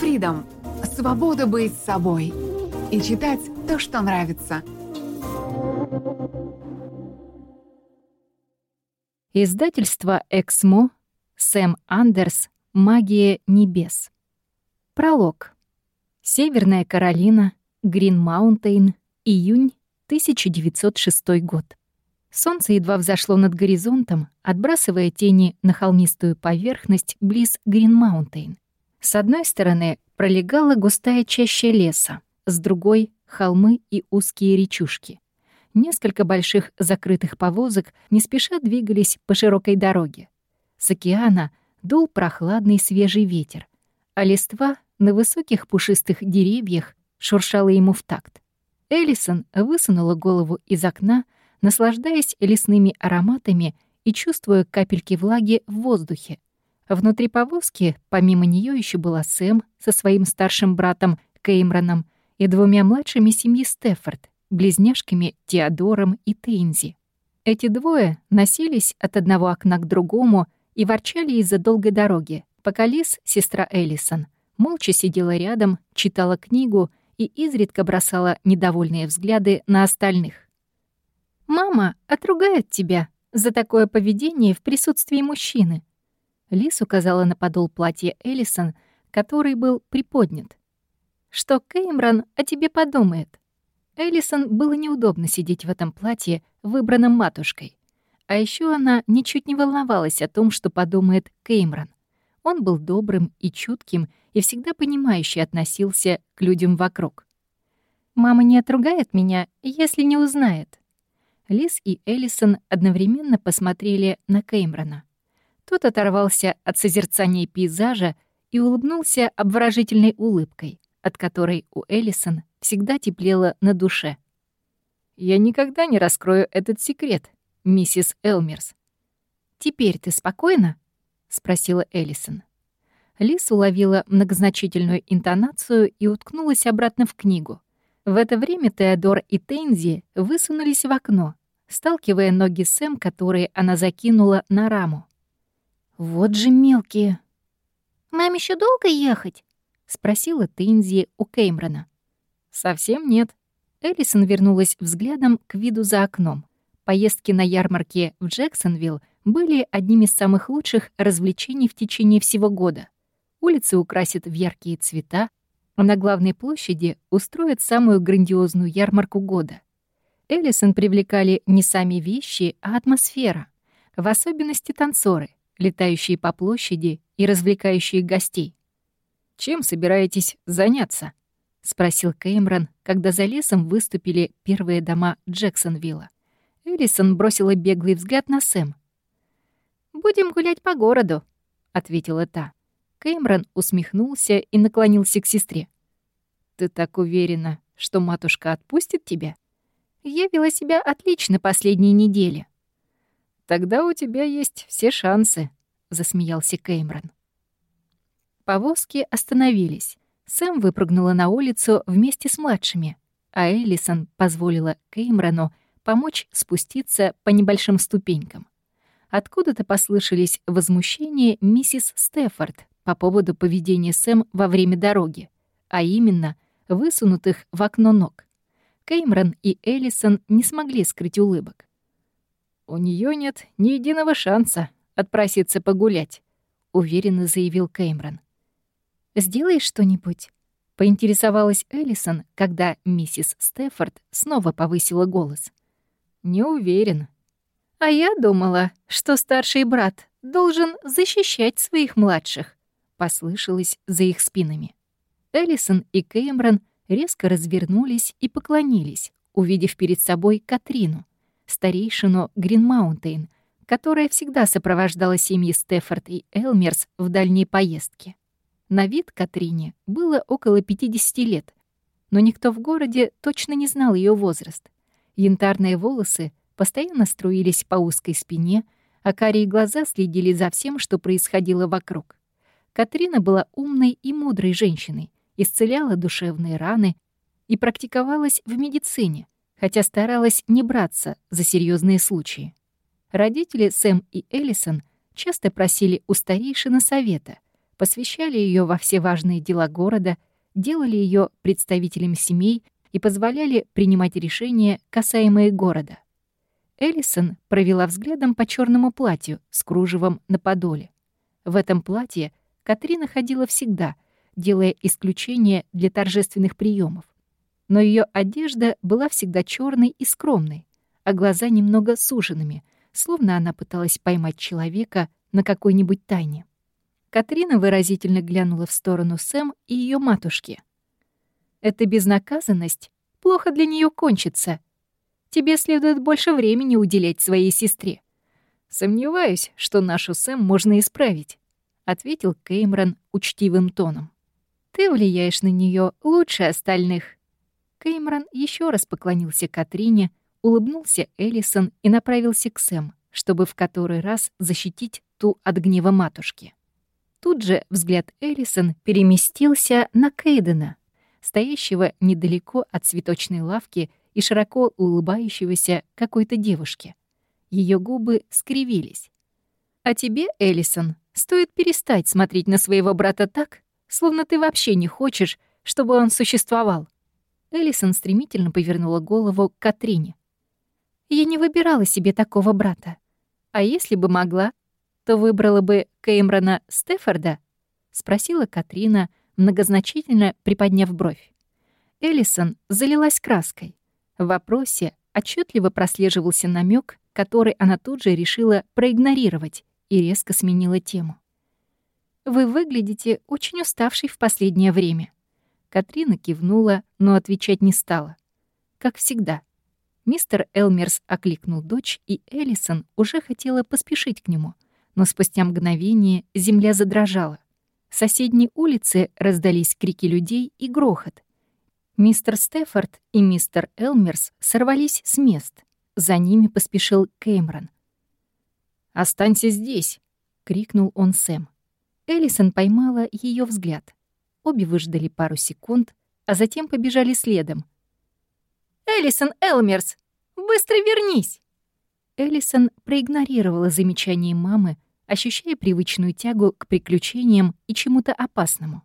Freedom — свобода быть собой и читать то, что нравится. Издательство «Эксмо», Сэм Андерс, «Магия небес». Пролог. Северная Каролина, Грин Маунтейн, июнь 1906 год. Солнце едва взошло над горизонтом, отбрасывая тени на холмистую поверхность близ Грин-Маунтейн. С одной стороны пролегала густая чаща леса, с другой — холмы и узкие речушки. Несколько больших закрытых повозок не спеша двигались по широкой дороге. С океана дул прохладный свежий ветер, а листва на высоких пушистых деревьях шуршала ему в такт. Эллисон высунула голову из окна, наслаждаясь лесными ароматами и чувствуя капельки влаги в воздухе. Внутри повозки, помимо нее, еще была Сэм со своим старшим братом Кеймроном и двумя младшими семьи Стефорд, близняшками Теодором и Тейнзи. Эти двое носились от одного окна к другому и ворчали из-за долгой дороги, пока Лиз, сестра Эллисон, молча сидела рядом, читала книгу и изредка бросала недовольные взгляды на остальных. «Мама отругает тебя за такое поведение в присутствии мужчины». Лис указала на подол платья Эллисон, который был приподнят. «Что Кеймрон о тебе подумает?» Эллисон было неудобно сидеть в этом платье, выбранном матушкой. А еще она ничуть не волновалась о том, что подумает Кеймрон. Он был добрым и чутким и всегда понимающе относился к людям вокруг. «Мама не отругает меня, если не узнает», Лиз и Эллисон одновременно посмотрели на Кеймрона. Тот оторвался от созерцания пейзажа и улыбнулся обворожительной улыбкой, от которой у Эллисон всегда теплело на душе. «Я никогда не раскрою этот секрет, миссис Элмерс». «Теперь ты спокойна?» — спросила Эллисон. Лиз уловила многозначительную интонацию и уткнулась обратно в книгу. В это время Теодор и Тензи высунулись в окно, сталкивая ноги Сэм, которые она закинула на раму. «Вот же мелкие!» «Нам еще долго ехать?» — спросила Тензи у Кеймрона. «Совсем нет». Эллисон вернулась взглядом к виду за окном. Поездки на ярмарке в Джексонвилл были одним из самых лучших развлечений в течение всего года. Улицы украсят в яркие цвета, а на главной площади устроят самую грандиозную ярмарку года. Эллисон привлекали не сами вещи, а атмосфера, в особенности танцоры, летающие по площади и развлекающие гостей. «Чем собираетесь заняться?» — спросил Кеймрон, когда за лесом выступили первые дома Джексонвилла. Эллисон бросила беглый взгляд на Сэм. «Будем гулять по городу», — ответила та. Кеймрон усмехнулся и наклонился к сестре. «Ты так уверена, что матушка отпустит тебя?» «Я вела себя отлично последние недели». «Тогда у тебя есть все шансы», — засмеялся Кеймрон. Повозки остановились. Сэм выпрыгнула на улицу вместе с младшими, а Эллисон позволила Кеймрону помочь спуститься по небольшим ступенькам. Откуда-то послышались возмущения миссис Стефорд по поводу поведения Сэм во время дороги, а именно высунутых в окно ног. Кеймрон и Эллисон не смогли скрыть улыбок. «У нее нет ни единого шанса отпроситься погулять», — уверенно заявил Кеймрон. «Сделаешь что-нибудь?» — поинтересовалась Эллисон, когда миссис Стефорд снова повысила голос. «Не уверен». «А я думала, что старший брат должен защищать своих младших», — послышалось за их спинами. Эллисон и Кеймрон резко развернулись и поклонились, увидев перед собой Катрину, старейшину Гринмаунтейн, которая всегда сопровождала семьи Стефорд и Элмерс в дальние поездки. На вид Катрине было около 50 лет, но никто в городе точно не знал ее возраст. Янтарные волосы постоянно струились по узкой спине, а карие глаза следили за всем, что происходило вокруг. Катрина была умной и мудрой женщиной, исцеляла душевные раны и практиковалась в медицине, хотя старалась не браться за серьезные случаи. Родители Сэм и Эллисон часто просили у старейшины совета, посвящали ее во все важные дела города, делали ее представителем семей и позволяли принимать решения, касаемые города. Эллисон провела взглядом по черному платью с кружевом на подоле. В этом платье Катрина ходила всегда, делая исключение для торжественных приемов. Но ее одежда была всегда черной и скромной, а глаза немного суженными, словно она пыталась поймать человека на какой-нибудь тайне. Катрина выразительно глянула в сторону Сэм и ее матушки. «Эта безнаказанность плохо для нее кончится», тебе следует больше времени уделять своей сестре. Сомневаюсь, что нашу Сэм можно исправить, ответил Кеймрон учтивым тоном. Ты влияешь на нее лучше остальных. Кеймрон еще раз поклонился Катрине, улыбнулся Эллисон и направился к Сэм, чтобы в который раз защитить ту от гнева матушки. Тут же взгляд Эллисон переместился на Кейдена, стоящего недалеко от цветочной лавки и широко улыбающегося какой-то девушке. Ее губы скривились. «А тебе, Эллисон, стоит перестать смотреть на своего брата так, словно ты вообще не хочешь, чтобы он существовал». Эллисон стремительно повернула голову к Катрине. «Я не выбирала себе такого брата. А если бы могла, то выбрала бы Кеймрона Стефорда?» — спросила Катрина, многозначительно приподняв бровь. Эллисон залилась краской. В вопросе отчетливо прослеживался намек, который она тут же решила проигнорировать и резко сменила тему. «Вы выглядите очень уставшей в последнее время». Катрина кивнула, но отвечать не стала. Как всегда. Мистер Элмерс окликнул дочь, и Эллисон уже хотела поспешить к нему, но спустя мгновение земля задрожала. В соседней улице раздались крики людей и грохот, Мистер Стефорд и мистер Элмерс сорвались с мест. За ними поспешил Кеймрон. «Останься здесь!» — крикнул он Сэм. Эллисон поймала ее взгляд. Обе выждали пару секунд, а затем побежали следом. «Эллисон Элмерс, быстро вернись!» Эллисон проигнорировала замечание мамы, ощущая привычную тягу к приключениям и чему-то опасному.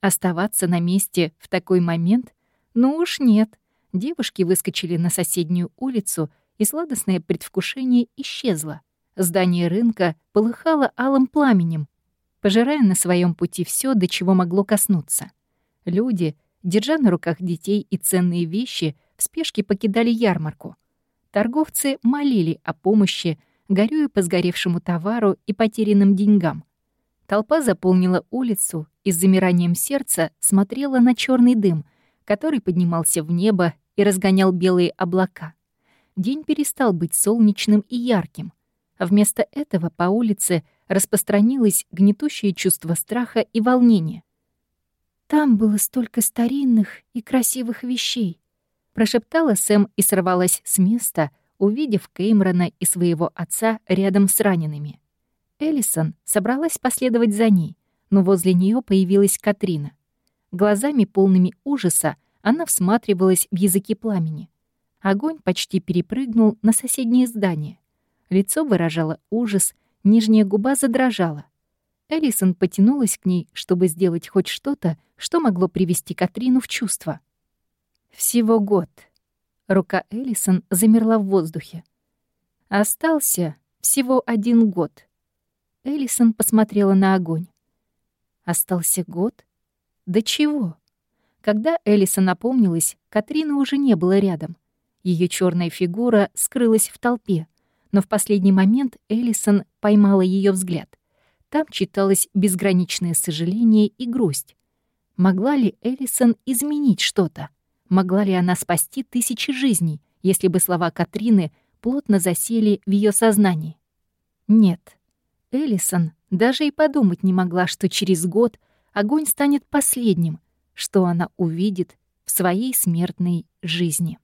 Оставаться на месте в такой момент ну уж нет. Девушки выскочили на соседнюю улицу, и сладостное предвкушение исчезло. Здание рынка полыхало алым пламенем, пожирая на своем пути все, до чего могло коснуться. Люди, держа на руках детей и ценные вещи, в спешке покидали ярмарку. Торговцы молили о помощи, горюя по сгоревшему товару и потерянным деньгам. Толпа заполнила улицу и с замиранием сердца смотрела на черный дым — который поднимался в небо и разгонял белые облака. День перестал быть солнечным и ярким, а вместо этого по улице распространилось гнетущее чувство страха и волнения. «Там было столько старинных и красивых вещей», — прошептала Сэм и сорвалась с места, увидев Кеймрона и своего отца рядом с ранеными. Эллисон собралась последовать за ней, но возле нее появилась Катрина. Глазами полными ужаса она всматривалась в языки пламени. Огонь почти перепрыгнул на соседнее здание. Лицо выражало ужас, нижняя губа задрожала. Элисон потянулась к ней, чтобы сделать хоть что-то, что могло привести Катрину в чувство. Всего год. Рука Элисон замерла в воздухе. Остался всего один год. Элисон посмотрела на огонь. Остался год? До чего? Когда Элиса напомнилась, Катрины уже не было рядом. Ее черная фигура скрылась в толпе, но в последний момент Элисон поймала ее взгляд. Там читалось безграничное сожаление и грусть. Могла ли Элисон изменить что-то? Могла ли она спасти тысячи жизней, если бы слова Катрины плотно засели в ее сознании? Нет. Элисон даже и подумать не могла, что через год огонь станет последним, что она увидит в своей смертной жизни.